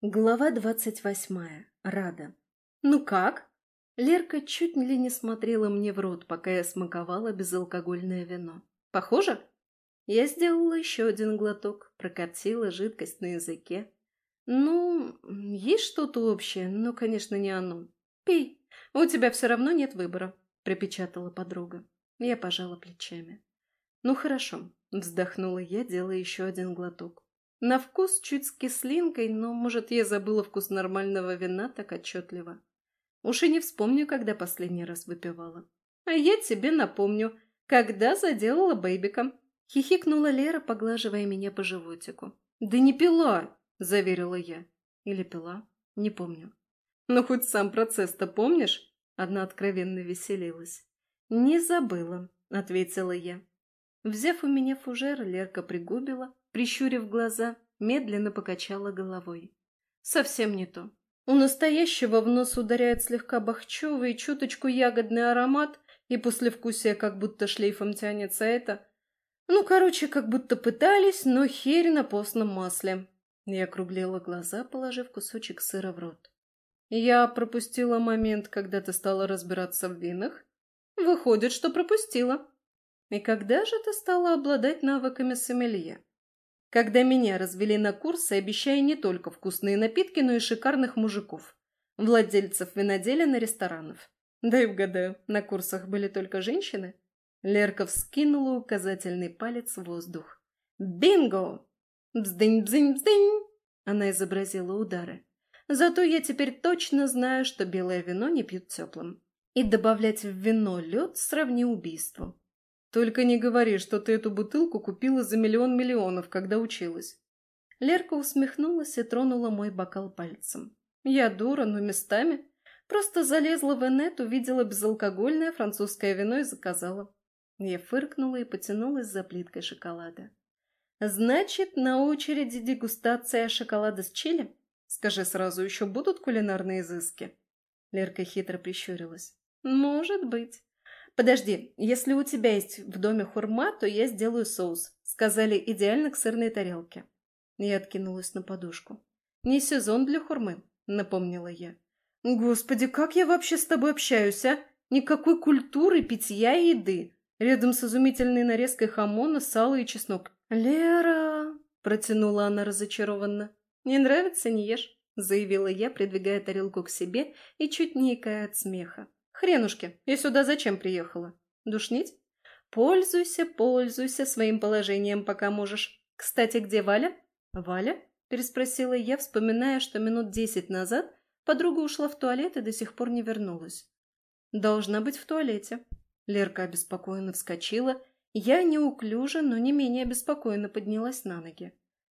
Глава двадцать восьмая. Рада. «Ну как?» Лерка чуть ли не смотрела мне в рот, пока я смаковала безалкогольное вино. «Похоже?» Я сделала еще один глоток, прокатила жидкость на языке. «Ну, есть что-то общее, но, конечно, не оно. Пей, у тебя все равно нет выбора», — припечатала подруга. Я пожала плечами. «Ну хорошо», — вздохнула я, делая еще один глоток. На вкус чуть с кислинкой, но, может, я забыла вкус нормального вина так отчетливо. Уж и не вспомню, когда последний раз выпивала. А я тебе напомню, когда заделала бэйбика. Хихикнула Лера, поглаживая меня по животику. «Да не пила!» – заверила я. Или пила? Не помню. «Ну, хоть сам процесс-то помнишь?» Одна откровенно веселилась. «Не забыла», – ответила я. Взяв у меня фужер, Лерка пригубила, прищурив глаза, медленно покачала головой. Совсем не то. У настоящего в нос ударяет слегка бахчевый, чуточку ягодный аромат, и послевкусие как будто шлейфом тянется это. Ну, короче, как будто пытались, но херь на постном масле. Я округлила глаза, положив кусочек сыра в рот. Я пропустила момент, когда ты стала разбираться в винах. Выходит, что пропустила. И когда же ты стала обладать навыками сомелье? Когда меня развели на курсы, обещая не только вкусные напитки, но и шикарных мужиков, владельцев виноделин и ресторанов. Дай угадаю, на курсах были только женщины? Лерка вскинула указательный палец в воздух. «Бинго! Бздынь-бздынь-бздынь!» Она изобразила удары. «Зато я теперь точно знаю, что белое вино не пьют теплым. И добавлять в вино лед сравни убийству. Только не говори, что ты эту бутылку купила за миллион миллионов, когда училась. Лерка усмехнулась и тронула мой бокал пальцем. Я дура, но местами. Просто залезла в инет, увидела безалкогольное французское вино и заказала. Я фыркнула и потянулась за плиткой шоколада. «Значит, на очереди дегустация шоколада с чили? Скажи сразу, еще будут кулинарные изыски?» Лерка хитро прищурилась. «Может быть. «Подожди, если у тебя есть в доме хурма, то я сделаю соус», — сказали идеально к сырной тарелке. Я откинулась на подушку. «Не сезон для хурмы», — напомнила я. «Господи, как я вообще с тобой общаюсь, а? Никакой культуры питья и еды. Рядом с изумительной нарезкой хамона, сала и чеснок». «Лера!» — протянула она разочарованно. «Не нравится, не ешь», — заявила я, придвигая тарелку к себе и чуть не от смеха. Хренушки, я сюда зачем приехала? Душнить? Пользуйся, пользуйся своим положением, пока можешь. Кстати, где Валя? Валя? Переспросила я, вспоминая, что минут десять назад подруга ушла в туалет и до сих пор не вернулась. Должна быть в туалете. Лерка обеспокоенно вскочила. Я неуклюже, но не менее обеспокоенно поднялась на ноги.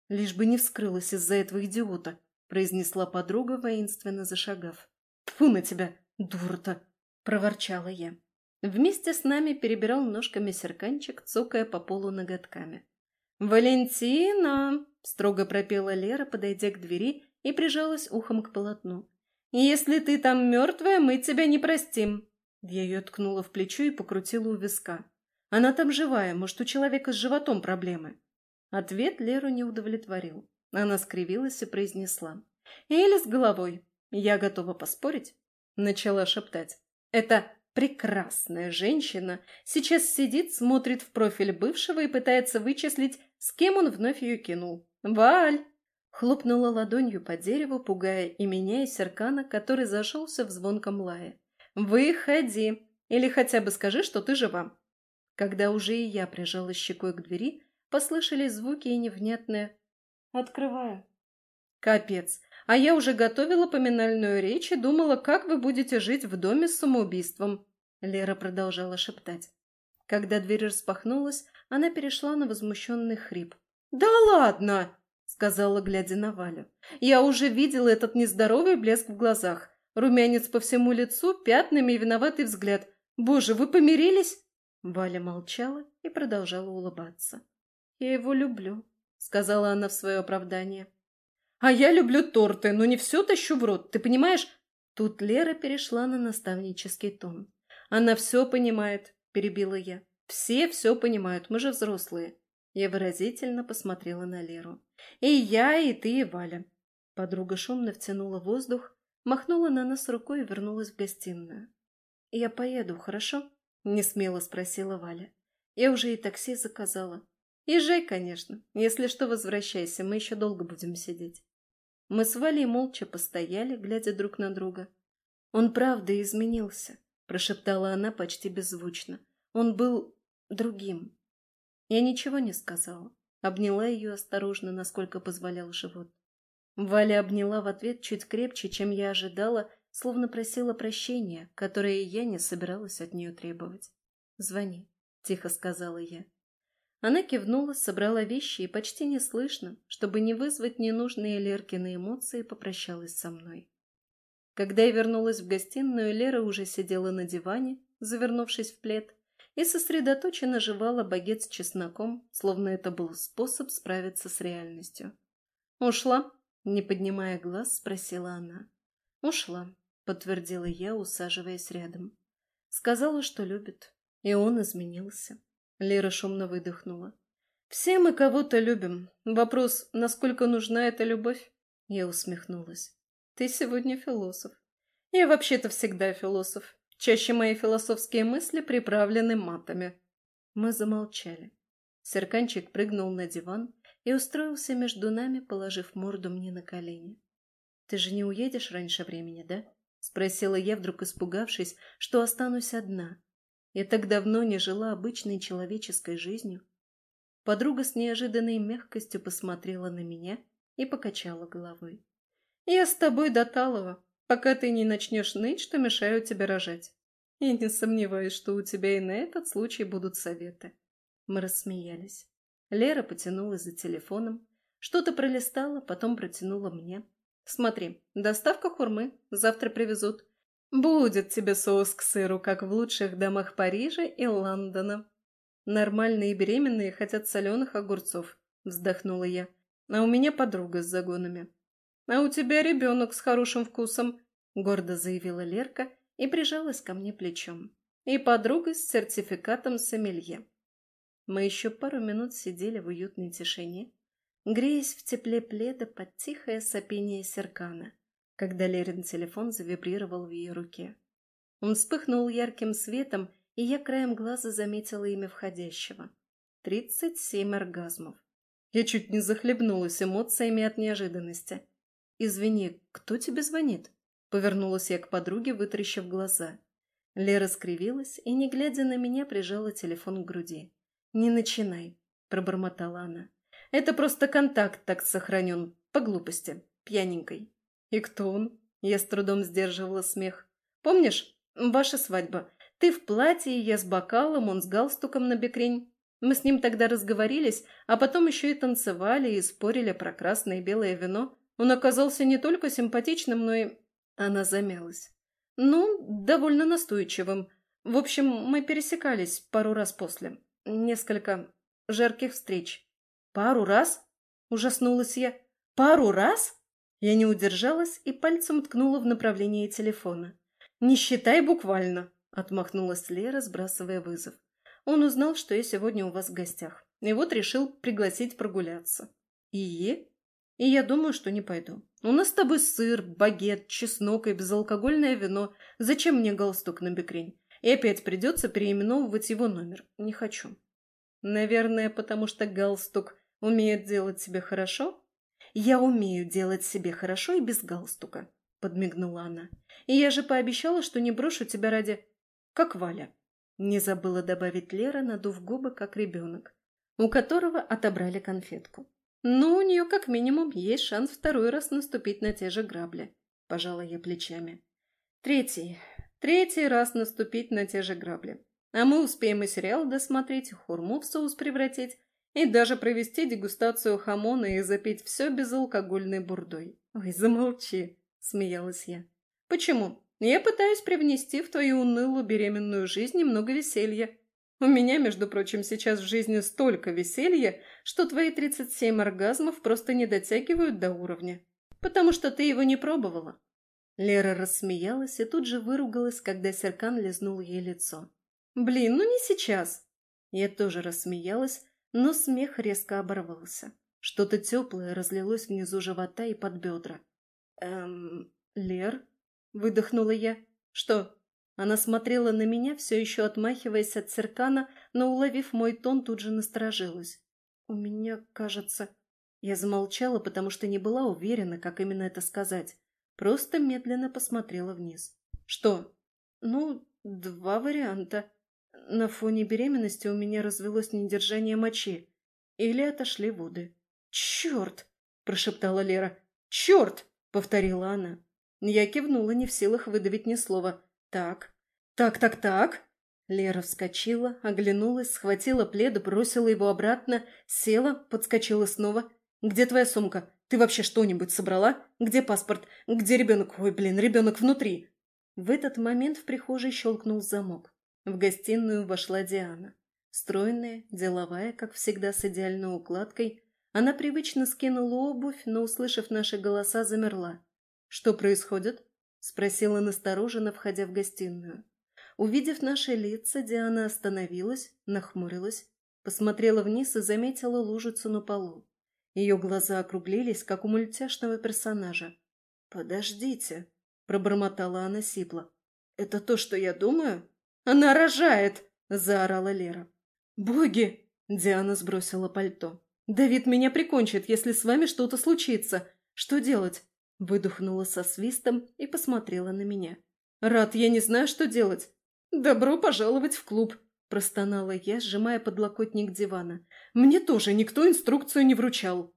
Лишь бы не вскрылась из-за этого идиота, произнесла подруга, воинственно зашагав. Тьфу на тебя, дура-то! — проворчала я. Вместе с нами перебирал ножками серканчик, цокая по полу ноготками. «Валентина!» — строго пропела Лера, подойдя к двери и прижалась ухом к полотну. «Если ты там мертвая, мы тебя не простим!» Я ее ткнула в плечо и покрутила у виска. «Она там живая, может, у человека с животом проблемы?» Ответ Леру не удовлетворил. Она скривилась и произнесла. «Или с головой. Я готова поспорить?» Начала шептать. Эта прекрасная женщина сейчас сидит, смотрит в профиль бывшего и пытается вычислить, с кем он вновь ее кинул. «Валь!» Хлопнула ладонью по дереву, пугая и меня, и Серкана, который зашелся в звонком лае. «Выходи! Или хотя бы скажи, что ты жива!» Когда уже и я прижала щекой к двери, послышались звуки и невнятное «Открываю». «Капец! А я уже готовила поминальную речь и думала, как вы будете жить в доме с самоубийством. Лера продолжала шептать. Когда дверь распахнулась, она перешла на возмущенный хрип. «Да ладно!» — сказала, глядя на Валю. «Я уже видела этот нездоровый блеск в глазах. Румянец по всему лицу, пятнами и виноватый взгляд. Боже, вы помирились?» Валя молчала и продолжала улыбаться. «Я его люблю», — сказала она в свое оправдание. А я люблю торты, но не все тащу в рот, ты понимаешь? Тут Лера перешла на наставнический тон. Она все понимает, перебила я. Все все понимают, мы же взрослые. Я выразительно посмотрела на Леру. И я, и ты, и Валя. Подруга шумно втянула воздух, махнула на нас рукой и вернулась в гостиную. «Я поеду, хорошо?» — несмело спросила Валя. «Я уже и такси заказала. Езжай, конечно. Если что, возвращайся, мы еще долго будем сидеть». Мы с Валей молча постояли, глядя друг на друга. «Он правда изменился», — прошептала она почти беззвучно. «Он был другим». Я ничего не сказала. Обняла ее осторожно, насколько позволял живот. Валя обняла в ответ чуть крепче, чем я ожидала, словно просила прощения, которое я не собиралась от нее требовать. «Звони», — тихо сказала я. Она кивнула, собрала вещи и почти неслышно, чтобы не вызвать ненужные Леркины эмоции, попрощалась со мной. Когда я вернулась в гостиную, Лера уже сидела на диване, завернувшись в плед, и сосредоточенно жевала багет с чесноком, словно это был способ справиться с реальностью. «Ушла?» — не поднимая глаз, спросила она. «Ушла», — подтвердила я, усаживаясь рядом. Сказала, что любит. И он изменился. Лера шумно выдохнула. «Все мы кого-то любим. Вопрос, насколько нужна эта любовь?» Я усмехнулась. «Ты сегодня философ. Я вообще-то всегда философ. Чаще мои философские мысли приправлены матами». Мы замолчали. Серканчик прыгнул на диван и устроился между нами, положив морду мне на колени. «Ты же не уедешь раньше времени, да?» — спросила я, вдруг испугавшись, что останусь одна. Я так давно не жила обычной человеческой жизнью. Подруга с неожиданной мягкостью посмотрела на меня и покачала головой. «Я с тобой до Талова, пока ты не начнешь ныть, что мешаю тебе рожать. И не сомневаюсь, что у тебя и на этот случай будут советы». Мы рассмеялись. Лера потянулась за телефоном, что-то пролистала, потом протянула мне. Смотри, доставка хурмы. Завтра привезут. Будет тебе соус к сыру, как в лучших домах Парижа и Лондона. Нормальные беременные хотят соленых огурцов, вздохнула я. А у меня подруга с загонами. А у тебя ребенок с хорошим вкусом, гордо заявила Лерка и прижалась ко мне плечом. И подруга с сертификатом сомелье. Мы еще пару минут сидели в уютной тишине, греясь в тепле пледа под тихое сопение серкана, когда Лерин телефон завибрировал в ее руке. Он вспыхнул ярким светом, и я краем глаза заметила имя входящего. Тридцать семь оргазмов. Я чуть не захлебнулась эмоциями от неожиданности. «Извини, кто тебе звонит?» Повернулась я к подруге, вытрящив глаза. Лера скривилась и, не глядя на меня, прижала телефон к груди. «Не начинай», — пробормотала она. Это просто контакт так сохранен, по глупости, пьяненькой. И кто он? Я с трудом сдерживала смех. Помнишь, ваша свадьба? Ты в платье, я с бокалом, он с галстуком на бекрень. Мы с ним тогда разговорились, а потом еще и танцевали и спорили про красное и белое вино. Он оказался не только симпатичным, но и... Она замялась. Ну, довольно настойчивым. В общем, мы пересекались пару раз после. Несколько жарких встреч. «Пару раз?» – ужаснулась я. «Пару раз?» Я не удержалась и пальцем ткнула в направлении телефона. «Не считай буквально», – отмахнулась Лера, сбрасывая вызов. «Он узнал, что я сегодня у вас в гостях, и вот решил пригласить прогуляться». «И?» «И я думаю, что не пойду. У нас с тобой сыр, багет, чеснок и безалкогольное вино. Зачем мне галстук на бекрень? И опять придется переименовывать его номер. Не хочу». «Наверное, потому что галстук Умеет делать себе хорошо? Я умею делать себе хорошо и без галстука, подмигнула она. И я же пообещала, что не брошу тебя ради... Как Валя. Не забыла добавить Лера, надув губы, как ребенок, у которого отобрали конфетку. Ну, у нее как минимум есть шанс второй раз наступить на те же грабли. Пожала я плечами. Третий. Третий раз наступить на те же грабли. А мы успеем и сериал досмотреть, хурму в соус превратить, и даже провести дегустацию хамона и запить все безалкогольной бурдой. «Ой, замолчи!» – смеялась я. «Почему? Я пытаюсь привнести в твою унылую беременную жизнь немного веселья. У меня, между прочим, сейчас в жизни столько веселья, что твои 37 оргазмов просто не дотягивают до уровня. Потому что ты его не пробовала». Лера рассмеялась и тут же выругалась, когда Серкан лизнул ей лицо. «Блин, ну не сейчас!» Я тоже рассмеялась, но смех резко оборвался. Что-то теплое разлилось внизу живота и под бедра. «Эм, Лер?» — выдохнула я. «Что?» Она смотрела на меня, все еще отмахиваясь от циркана, но, уловив мой тон, тут же насторожилась. «У меня, кажется...» Я замолчала, потому что не была уверена, как именно это сказать. Просто медленно посмотрела вниз. «Что?» «Ну, два варианта. На фоне беременности у меня развелось недержание мочи. Или отошли воды». «Черт!» – прошептала Лера. «Черт!» – повторила она. Я кивнула, не в силах выдавить ни слова. «Так, так, так, так!» Лера вскочила, оглянулась, схватила плед, бросила его обратно, села, подскочила снова. «Где твоя сумка? Ты вообще что-нибудь собрала? Где паспорт? Где ребенок? Ой, блин, ребенок внутри!» В этот момент в прихожей щелкнул замок. В гостиную вошла Диана. Стройная, деловая, как всегда, с идеальной укладкой, она привычно скинула обувь, но, услышав наши голоса, замерла. «Что происходит?» – спросила настороженно, входя в гостиную. Увидев наши лица, Диана остановилась, нахмурилась, посмотрела вниз и заметила лужицу на полу. Ее глаза округлились, как у мультяшного персонажа. «Подождите», – пробормотала она сипло. «Это то, что я думаю?» «Она рожает!» – заорала Лера. «Боги!» – Диана сбросила пальто. «Давид меня прикончит, если с вами что-то случится. Что делать?» Выдохнула со свистом и посмотрела на меня. «Рад, я не знаю, что делать». «Добро пожаловать в клуб», – простонала я, сжимая подлокотник дивана. «Мне тоже никто инструкцию не вручал».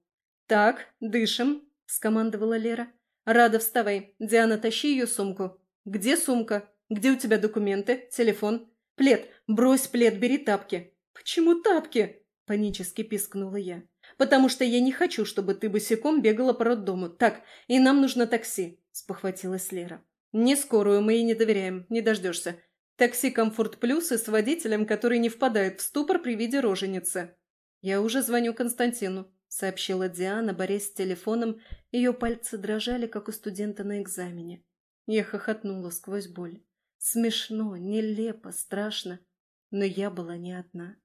«Так, дышим», – скомандовала Лера. «Рада, вставай. Диана, тащи ее сумку». «Где сумка? Где у тебя документы? Телефон?» «Плед. Брось плед, бери тапки». «Почему тапки?» – панически пискнула я. «Потому что я не хочу, чтобы ты босиком бегала по роддому. Так, и нам нужно такси», – спохватилась Лера. «Не скорую, мы ей не доверяем, не дождешься. Такси «Комфорт Плюс» и с водителем, который не впадает в ступор при виде роженицы». «Я уже звоню Константину», – сообщила Диана, борясь с телефоном. Ее пальцы дрожали, как у студента на экзамене. Я хохотнула сквозь боль. Смешно, нелепо, страшно. Но я была не одна.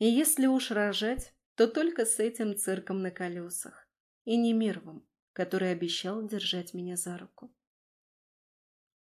И если уж рожать, то только с этим цирком на колесах. И не Мировым, который обещал держать меня за руку.